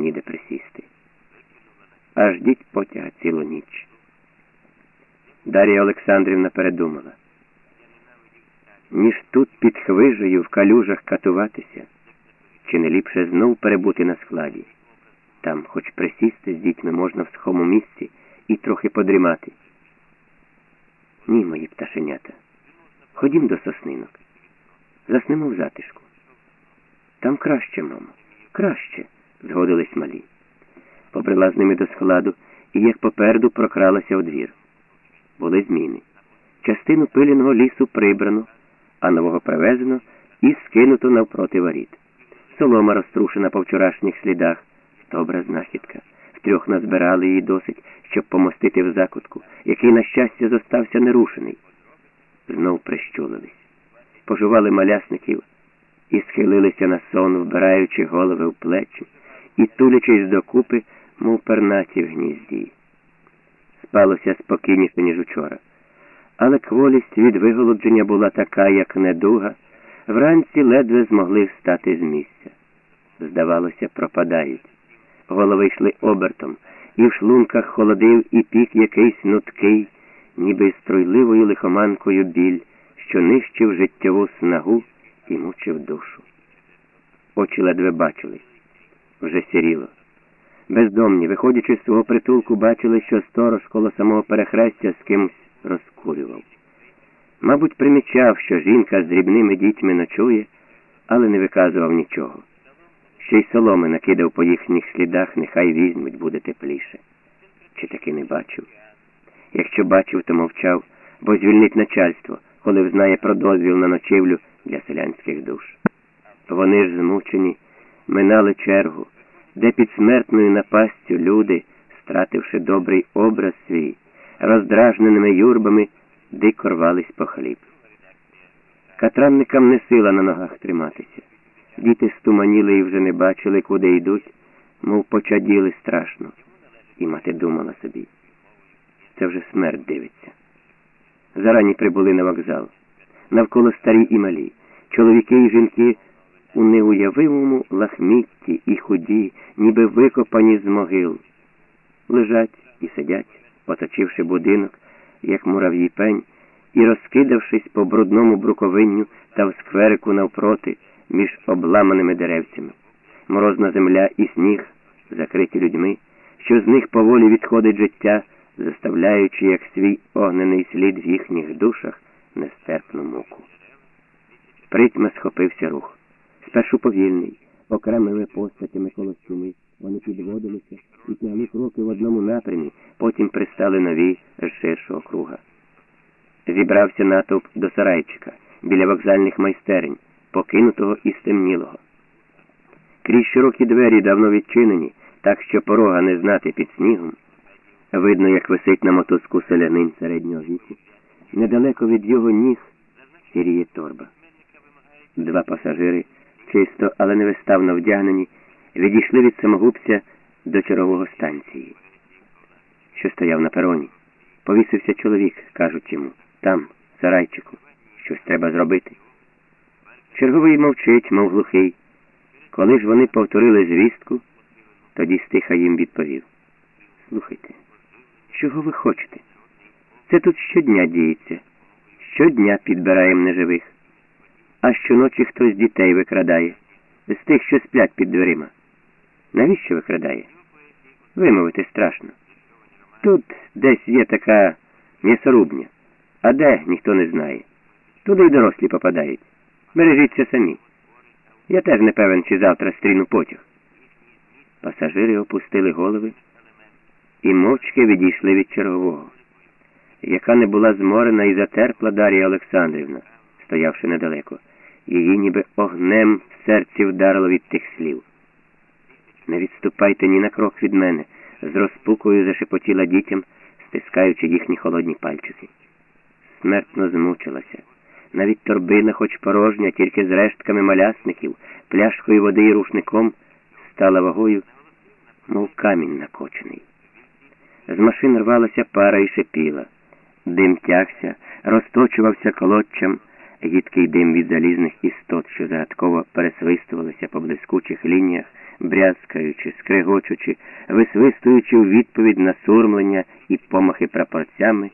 ніде присісти. Аж ждіть потяга цілу ніч. Дар'я Олександрівна передумала. Ніж тут під хвижею в калюжах катуватися, чи не ліпше знов перебути на складі. Там, хоч присісти з дітьми можна в схому місці і трохи подрімати. Ні, мої пташенята. Ходім до соснинок. Заснемо в затишку. Там краще, мамо, краще, згодились малі. Побрела з ними до складу і, як попереду, прокралася у двір. Були зміни. Частину пиляного лісу прибрано, а нового привезено і скинуто навпроти воріт. Солома розтрушена по вчорашніх слідах. Добра знахідка. Втрьох назбирали її досить, щоб помостити в закутку, який, на щастя, зостався нерушений. Знов прищулились, пожували малясників і схилилися на сон, вбираючи голови в плечі і тулячись докупи, мов пернаті в гнізді. Спалося спокійніше, ніж учора. Але кволість від виголодження була така, як недуга, вранці ледве змогли встати з місця. Здавалося, пропадають. Голови йшли обертом, і в шлунках холодив і пік якийсь нуткий, ніби струйливою лихоманкою біль, що нищив життєву снагу і мучив душу. Очі ледве бачили, вже сіріло. Бездомні, виходячи з свого притулку, бачили, що сторож коло самого перехрестя з кимось розкурював. Мабуть, примічав, що жінка з дрібними дітьми ночує, але не виказував нічого. Ще й соломи накидав по їхніх слідах, нехай візьмуть, буде тепліше. Чи таки не бачив? Якщо бачив, то мовчав, бо звільнить начальство, коли взнає про дозвіл на ночівлю для селянських душ. Вони ж змучені, минали чергу, де під смертною напастю люди, стративши добрий образ свій, роздражненими юрбами, дико рвались по хліб. Катранникам не сила на ногах триматися. Діти стуманіли і вже не бачили, куди йдуть, мов почаділи страшно. І мати думала собі. Це вже смерть дивиться. Зарані прибули на вокзал. Навколо старі і малі, чоловіки і жінки у неуявимому лахмітті і худі, ніби викопані з могил. Лежать і сидять, оточивши будинок, як мурав'ї пень, і розкидавшись по брудному бруковинню та в скверику навпроти між обламаними деревцями. Морозна земля і сніг, закриті людьми, що з них поволі відходить життя, заставляючи, як свій огнений слід в їхніх душах нестерпну муку. Притьма схопився рух. Спершу повільний, окремими постатями колостюми. Вони підводилися і тягли кроки в одному напрямі, потім пристали нові з ширшого круга. Зібрався натовп до сарайчика біля вокзальних майстерень покинутого і стемнілого. Крізь широкі двері давно відчинені, так що порога не знати під снігом. Видно, як висить на мотузку селянин середнього віку. Недалеко від його ніг сіріє торба. Два пасажири, чисто, але невиставно вдягнені, відійшли від самогубця до чергового станції, що стояв на пероні. Повісився чоловік, кажуть йому, там, сарайчику, щось треба зробити. Черговий мовчить, мов глухий. Коли ж вони повторили звістку, тоді стиха їм відповів. Слухайте, чого ви хочете? Це тут щодня діється. Щодня підбираємо неживих. А щоночі хтось дітей викрадає, з тих, що сплять під дверима. Навіщо викрадає? Вимовити страшно. Тут десь є така м'ясорубня, а де ніхто не знає. Туди й дорослі попадають. Бережіться самі. Я теж не певен, чи завтра стріну потяг. Пасажири опустили голови і мовчки відійшли від чергового, яка не була зморена і затерпла Дар'я Олександрівна, стоявши недалеко. Її ніби огнем в серці вдарило від тих слів. Не відступайте ні на крок від мене, з розпукою зашепотіла дітям, стискаючи їхні холодні пальчики. Смертно змучилася. Навіть торбина, хоч порожня, тільки з рештками малясників, пляшкою води і рушником, стала вагою, мов камінь накочений. З машин рвалася пара і шипіла. Дим тягся, розточувався колодчам, гідкий дим від залізних істот, що загадково пересвистувалися по блискучих лініях, брязкаючи, скригочучи, висвистуючи у відповідь на сурмлення і помахи прапорцями.